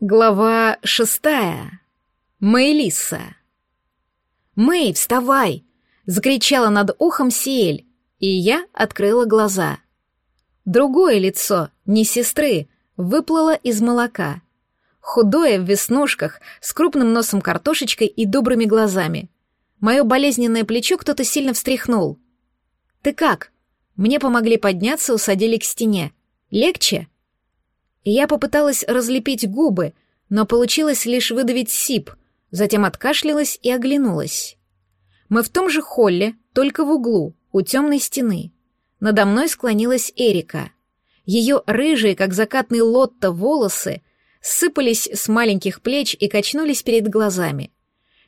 Глава шестая. Мэйлиса. «Мэй, вставай!» — закричала над ухом Сиэль, и я открыла глаза. Другое лицо, не сестры, выплыло из молока. Худое, в веснушках, с крупным носом картошечкой и добрыми глазами. Мое болезненное плечо кто-то сильно встряхнул. «Ты как?» Мне помогли подняться, усадили к стене. «Легче?» Я попыталась разлепить губы, но получилось лишь выдавить сип, затем откашлялась и оглянулась. Мы в том же холле, только в углу, у темной стены. Надо мной склонилась Эрика. Ее рыжие, как закатный лотто, волосы сыпались с маленьких плеч и качнулись перед глазами.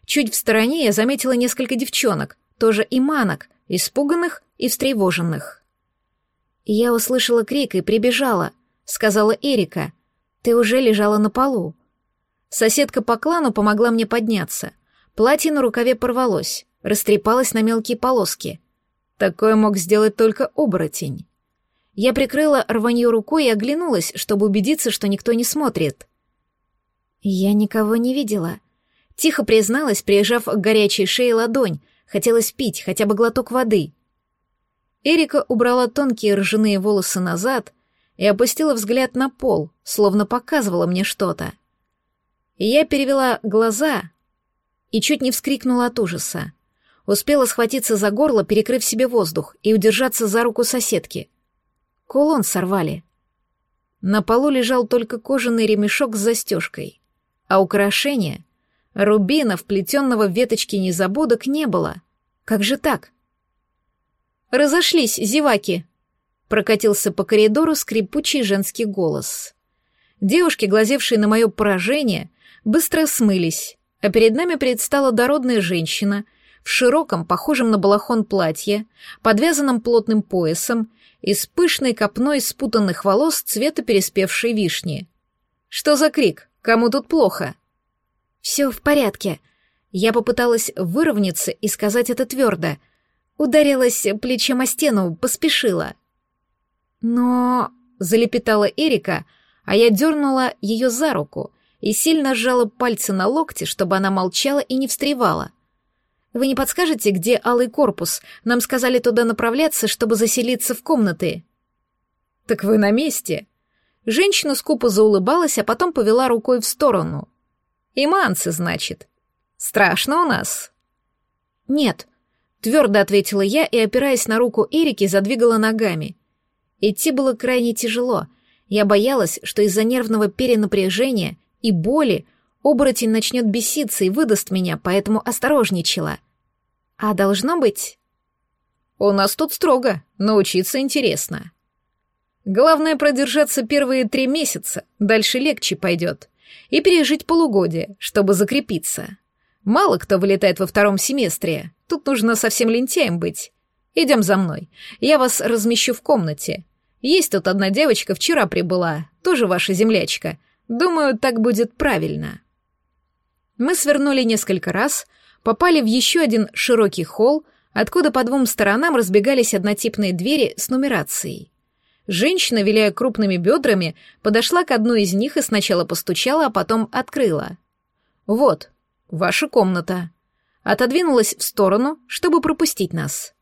Чуть в стороне я заметила несколько девчонок, тоже иманок, испуганных и встревоженных. Я услышала крик и прибежала — сказала Эрика. Ты уже лежала на полу. Соседка по клану помогла мне подняться. Платье на рукаве порвалось, растрепалось на мелкие полоски. Такое мог сделать только оборотень. Я прикрыла рванью рукой и оглянулась, чтобы убедиться, что никто не смотрит. Я никого не видела. Тихо призналась, прижав к горячей шее ладонь. Хотелось пить хотя бы глоток воды. Эрика убрала тонкие ржаные волосы назад, и опустила взгляд на пол, словно показывала мне что-то. я перевела глаза и чуть не вскрикнула от ужаса. Успела схватиться за горло, перекрыв себе воздух, и удержаться за руку соседки. Кулон сорвали. На полу лежал только кожаный ремешок с застежкой, а украшения, рубина, вплетенного в веточки незабудок, не было. Как же так? «Разошлись, зеваки!» Прокатился по коридору скрипучий женский голос. Девушки, глазевшие на мое поражение, быстро смылись, а перед нами предстала дородная женщина в широком, похожем на балахон платье, подвязанном плотным поясом и с пышной копной спутанных волос цвета переспевшей вишни. «Что за крик? Кому тут плохо?» «Все в порядке». Я попыталась выровняться и сказать это твердо. Ударилась плечом о стену, поспешила. «Но...» — залепетала Эрика, а я дернула ее за руку и сильно сжала пальцы на локте, чтобы она молчала и не встревала. «Вы не подскажете, где алый корпус? Нам сказали туда направляться, чтобы заселиться в комнаты». «Так вы на месте?» Женщина скупо заулыбалась, а потом повела рукой в сторону. «Иманцы, значит. Страшно у нас?» «Нет», — твердо ответила я и, опираясь на руку Эрики, задвигала ногами. Идти было крайне тяжело. Я боялась, что из-за нервного перенапряжения и боли оборотень начнет беситься и выдаст меня, поэтому осторожничала. А должно быть... У нас тут строго, научиться интересно. Главное продержаться первые три месяца, дальше легче пойдет. И пережить полугодие, чтобы закрепиться. Мало кто вылетает во втором семестре, тут нужно совсем лентяем быть. Идем за мной, я вас размещу в комнате. Есть тут одна девочка, вчера прибыла, тоже ваша землячка. Думаю, так будет правильно. Мы свернули несколько раз, попали в еще один широкий холл, откуда по двум сторонам разбегались однотипные двери с нумерацией. Женщина, виляя крупными бедрами, подошла к одной из них и сначала постучала, а потом открыла. «Вот, ваша комната». Отодвинулась в сторону, чтобы пропустить нас.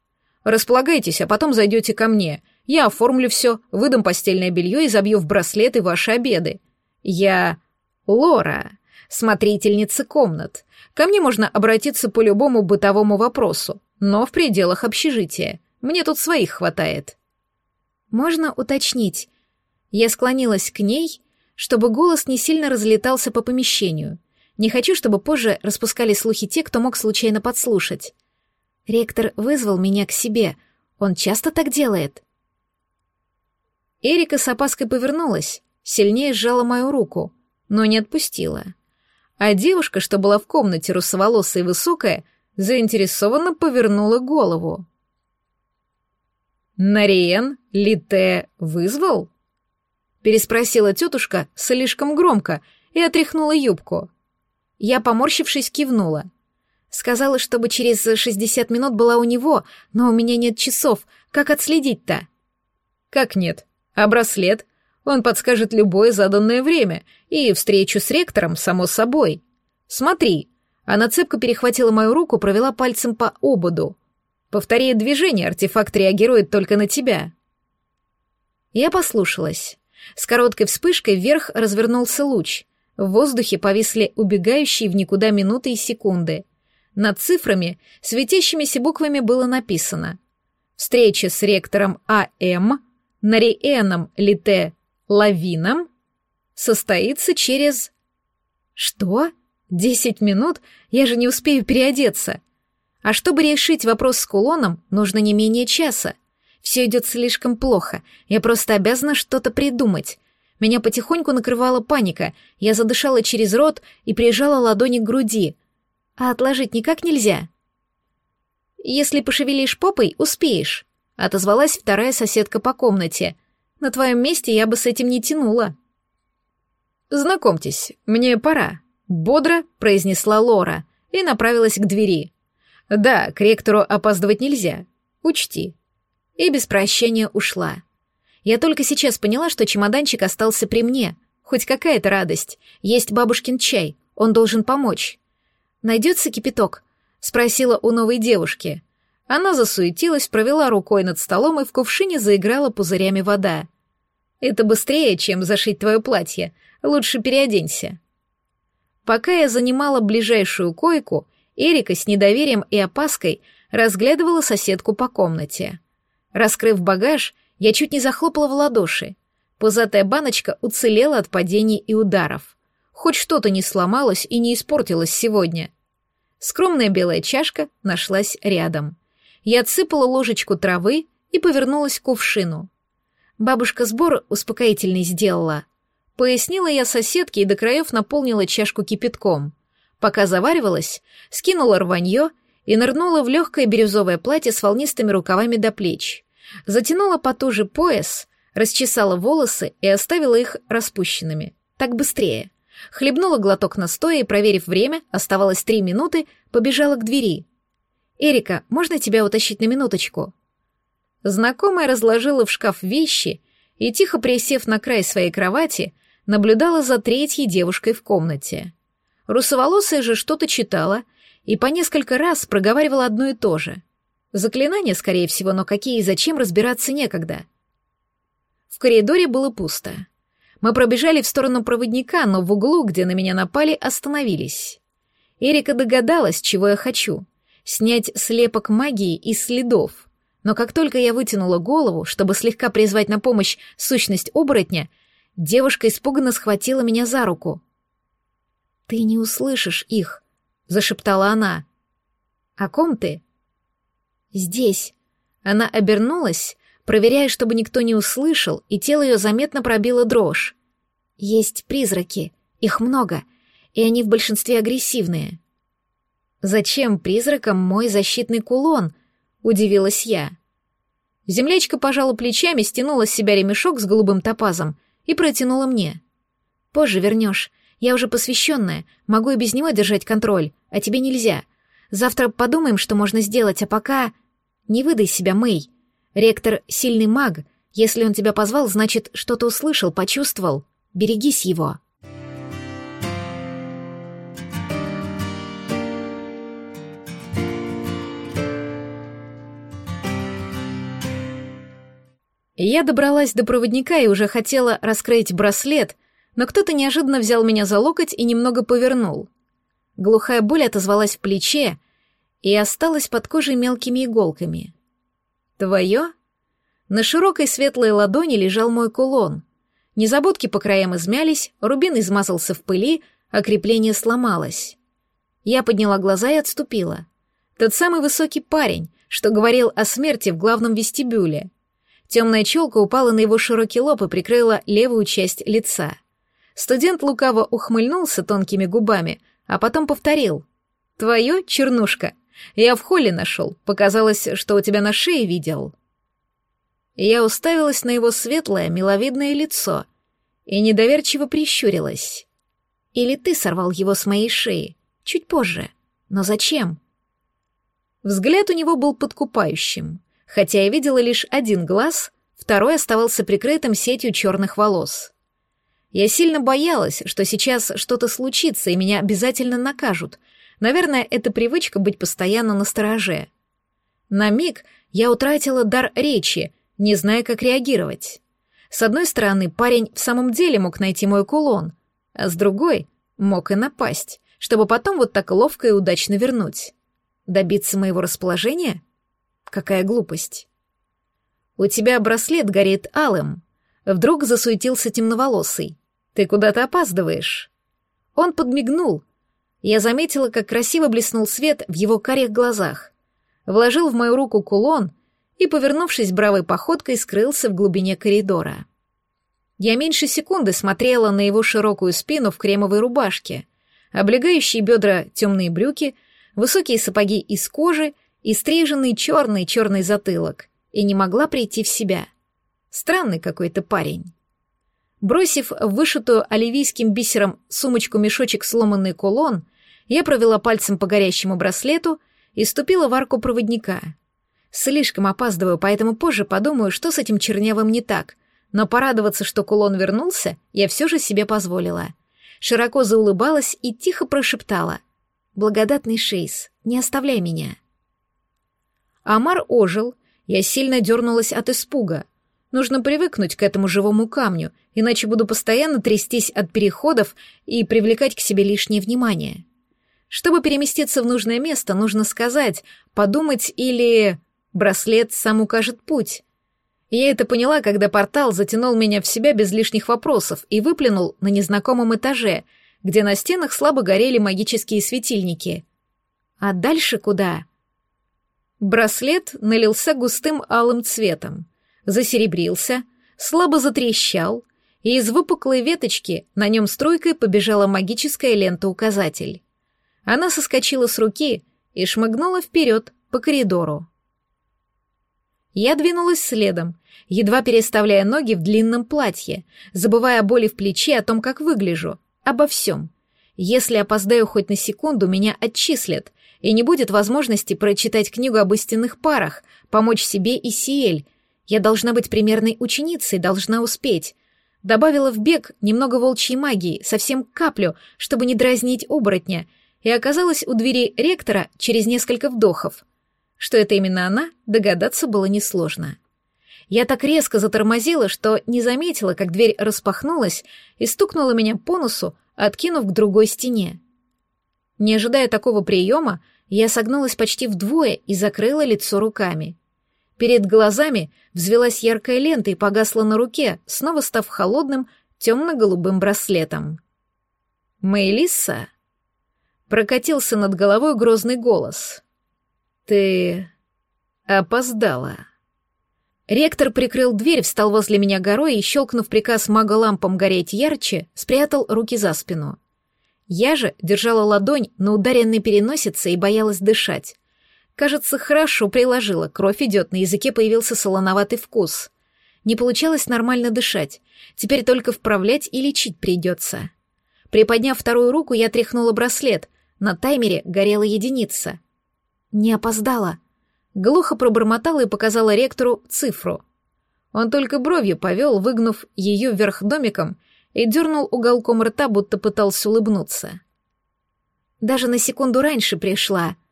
«Располагайтесь, а потом зайдете ко мне. Я оформлю все, выдам постельное белье и забью в браслеты ваши обеды. Я Лора, смотрительница комнат. Ко мне можно обратиться по любому бытовому вопросу, но в пределах общежития. Мне тут своих хватает. Можно уточнить. Я склонилась к ней, чтобы голос не сильно разлетался по помещению. Не хочу, чтобы позже распускали слухи те, кто мог случайно подслушать. Ректор вызвал меня к себе. Он часто так делает. Эрика с опаской повернулась, сильнее сжала мою руку, но не отпустила. А девушка, что была в комнате русоволосая и высокая, заинтересованно повернула голову. «Нариен Лите вызвал?» переспросила тетушка слишком громко и отряхнула юбку. Я, поморщившись, кивнула. Сказала, чтобы через шестьдесят минут была у него, но у меня нет часов. Как отследить-то? Как нет? А браслет? Он подскажет любое заданное время и встречу с ректором, само собой. Смотри. Она цепко перехватила мою руку, провела пальцем по ободу. Повторяя движение, артефакт реагирует только на тебя. Я послушалась. С короткой вспышкой вверх развернулся луч. В воздухе повисли убегающие в никуда минуты и секунды. Над цифрами, светящимися буквами было написано «Встреча с ректором А.М. Нариэном Лите Лавином состоится через...» «Что? Десять минут? Я же не успею переодеться!» А чтобы решить вопрос с кулоном, нужно не менее часа. Все идет слишком плохо. Я просто обязана что-то придумать. Меня потихоньку накрывала паника. Я задышала через рот и прижала ладони к груди. А отложить никак нельзя. Если пошевелишь попой, успеешь. Отозвалась вторая соседка по комнате. На твоем месте я бы с этим не тянула. Знакомьтесь, мне пора. Бодро произнесла Лора и направилась к двери. Да, к ректору опаздывать нельзя. Учти. И без прощения ушла. Я только сейчас поняла, что чемоданчик остался при мне. Хоть какая-то радость. Есть бабушкин чай. Он должен помочь. Найдется кипяток? Спросила у новой девушки. Она засуетилась, провела рукой над столом и в кувшине заиграла пузырями вода. Это быстрее, чем зашить твое платье. Лучше переоденься. Пока я занимала ближайшую койку, Эрика с недоверием и опаской разглядывала соседку по комнате. Раскрыв багаж, я чуть не захлопала в ладоши. Пузатая баночка уцелела от падений и ударов. Хоть что-то не сломалось и не испортилось сегодня. Скромная белая чашка нашлась рядом. Я отсыпала ложечку травы и повернулась к кувшину. Бабушка сбор успокоительный сделала. Пояснила я соседке и до краев наполнила чашку кипятком. Пока заваривалась, скинула рванье и нырнула в легкое бирюзовое платье с волнистыми рукавами до плеч. Затянула потуже пояс, расчесала волосы и оставила их распущенными. Так быстрее. Хлебнула глоток настоя и, проверив время, оставалось три минуты, побежала к двери. «Эрика, можно тебя утащить на минуточку?» Знакомая разложила в шкаф вещи и, тихо присев на край своей кровати, наблюдала за третьей девушкой в комнате. Русоволосая же что-то читала и по несколько раз проговаривала одно и то же. Заклинания, скорее всего, но какие и зачем разбираться некогда. В коридоре было пусто. Мы пробежали в сторону проводника, но в углу, где на меня напали, остановились. Эрика догадалась, чего я хочу — снять слепок магии из следов. Но как только я вытянула голову, чтобы слегка призвать на помощь сущность оборотня, девушка испуганно схватила меня за руку — «Ты не услышишь их», — зашептала она. «О ком ты?» «Здесь». Она обернулась, проверяя, чтобы никто не услышал, и тело ее заметно пробило дрожь. «Есть призраки, их много, и они в большинстве агрессивные». «Зачем призракам мой защитный кулон?» — удивилась я. Землячка пожала плечами, стянула с себя ремешок с голубым топазом и протянула мне. «Позже вернешь. Я уже посвященная, могу и без него держать контроль, а тебе нельзя. Завтра подумаем, что можно сделать, а пока... Не выдай себя, Мэй. Ректор — сильный маг. Если он тебя позвал, значит, что-то услышал, почувствовал. Берегись его». Я добралась до проводника и уже хотела раскрыть браслет — но кто-то неожиданно взял меня за локоть и немного повернул. Глухая боль отозвалась в плече и осталась под кожей мелкими иголками. «Твое?» На широкой светлой ладони лежал мой кулон. Незабудки по краям измялись, рубин измазался в пыли, а крепление сломалось. Я подняла глаза и отступила. Тот самый высокий парень, что говорил о смерти в главном вестибюле. Темная челка упала на его широкий лоб и прикрыла левую часть лица. Студент лукаво ухмыльнулся тонкими губами, а потом повторил. «Твое, чернушка? Я в холле нашел. Показалось, что у тебя на шее видел». Я уставилась на его светлое, миловидное лицо и недоверчиво прищурилась. «Или ты сорвал его с моей шеи? Чуть позже. Но зачем?» Взгляд у него был подкупающим, хотя я видела лишь один глаз, второй оставался прикрытым сетью черных волос. Я сильно боялась, что сейчас что-то случится и меня обязательно накажут. Наверное, это привычка быть постоянно на стороже. На миг я утратила дар речи, не зная, как реагировать. С одной стороны, парень в самом деле мог найти мой кулон, а с другой — мог и напасть, чтобы потом вот так ловко и удачно вернуть. Добиться моего расположения? Какая глупость. «У тебя браслет горит алым», Вдруг засуетился темноволосый. «Ты куда-то опаздываешь». Он подмигнул. Я заметила, как красиво блеснул свет в его карих глазах. Вложил в мою руку кулон и, повернувшись бравой походкой, скрылся в глубине коридора. Я меньше секунды смотрела на его широкую спину в кремовой рубашке, облегающие бедра темные брюки, высокие сапоги из кожи и стриженный черный-черный затылок, и не могла прийти в себя — Странный какой-то парень. Бросив вышитую оливийским бисером сумочку-мешочек сломанный кулон, я провела пальцем по горящему браслету и ступила в арку проводника. Слишком опаздываю, поэтому позже подумаю, что с этим чернявым не так, но порадоваться, что кулон вернулся, я все же себе позволила. Широко заулыбалась и тихо прошептала. «Благодатный Шейс, не оставляй меня». Амар ожил, я сильно дернулась от испуга — Нужно привыкнуть к этому живому камню, иначе буду постоянно трястись от переходов и привлекать к себе лишнее внимание. Чтобы переместиться в нужное место, нужно сказать, подумать или... Браслет сам укажет путь. Я это поняла, когда портал затянул меня в себя без лишних вопросов и выплюнул на незнакомом этаже, где на стенах слабо горели магические светильники. А дальше куда? Браслет налился густым алым цветом — засеребрился, слабо затрещал, и из выпуклой веточки на нем струйкой побежала магическая лента-указатель. Она соскочила с руки и шмыгнула вперед по коридору. Я двинулась следом, едва переставляя ноги в длинном платье, забывая о боли в плече, о том, как выгляжу, обо всем. Если опоздаю хоть на секунду, меня отчислят, и не будет возможности прочитать книгу об истинных парах, помочь себе и Сиэль, я должна быть примерной ученицей, должна успеть. Добавила в бег немного волчьей магии, совсем каплю, чтобы не дразнить оборотня, и оказалась у двери ректора через несколько вдохов. Что это именно она, догадаться было несложно. Я так резко затормозила, что не заметила, как дверь распахнулась и стукнула меня по носу, откинув к другой стене. Не ожидая такого приема, я согнулась почти вдвое и закрыла лицо руками. Перед глазами взвелась яркая лента и погасла на руке, снова став холодным темно-голубым браслетом. «Мэйлисса?» Прокатился над головой грозный голос. «Ты опоздала». Ректор прикрыл дверь, встал возле меня горой и, щелкнув приказ мага лампам гореть ярче, спрятал руки за спину. Я же держала ладонь на ударенной переносице и боялась дышать. Кажется, хорошо приложила, кровь идет, на языке появился солоноватый вкус. Не получалось нормально дышать, теперь только вправлять и лечить придется. Приподняв вторую руку, я тряхнула браслет, на таймере горела единица. Не опоздала. Глухо пробормотала и показала ректору цифру. Он только бровью повел, выгнув ее вверх домиком, и дернул уголком рта, будто пытался улыбнуться. Даже на секунду раньше пришла —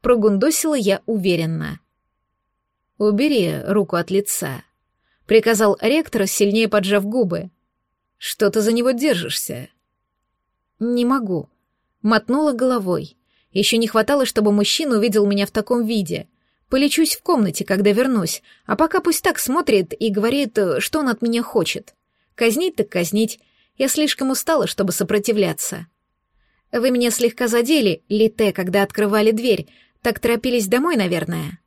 Прогундосила я уверенно. «Убери руку от лица», — приказал ректор, сильнее поджав губы. «Что ты за него держишься?» «Не могу», — мотнула головой. Еще не хватало, чтобы мужчина увидел меня в таком виде. Полечусь в комнате, когда вернусь, а пока пусть так смотрит и говорит, что он от меня хочет. Казнить так казнить. Я слишком устала, чтобы сопротивляться. Вы меня слегка задели, Лите, когда открывали дверь, так торопились домой, наверное.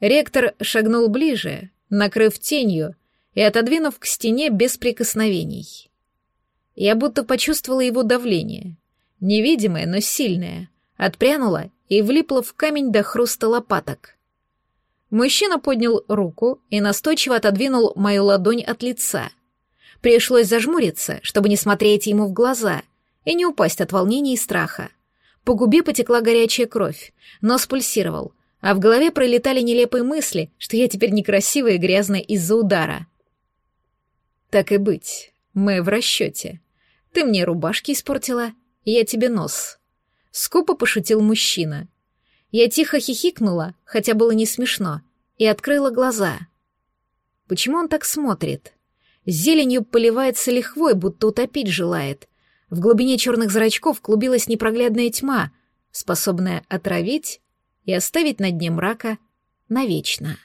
Ректор шагнул ближе, накрыв тенью и отодвинув к стене без прикосновений. Я будто почувствовала его давление. Невидимое, но сильное. Отпрянула и влипла в камень до хруста лопаток. Мужчина поднял руку и настойчиво отодвинул мою ладонь от лица. Пришлось зажмуриться, чтобы не смотреть ему в глаза и не упасть от волнения и страха. По губе потекла горячая кровь, нос пульсировал, а в голове пролетали нелепые мысли, что я теперь некрасивая и грязная из-за удара. Так и быть, мы в расчете. Ты мне рубашки испортила, я тебе нос. Скупо пошутил мужчина. Я тихо хихикнула, хотя было не смешно, и открыла глаза. Почему он так смотрит? Зеленью поливается лихвой, будто утопить желает. В глубине черных зрачков клубилась непроглядная тьма, способная отравить и оставить на дне мрака навечно.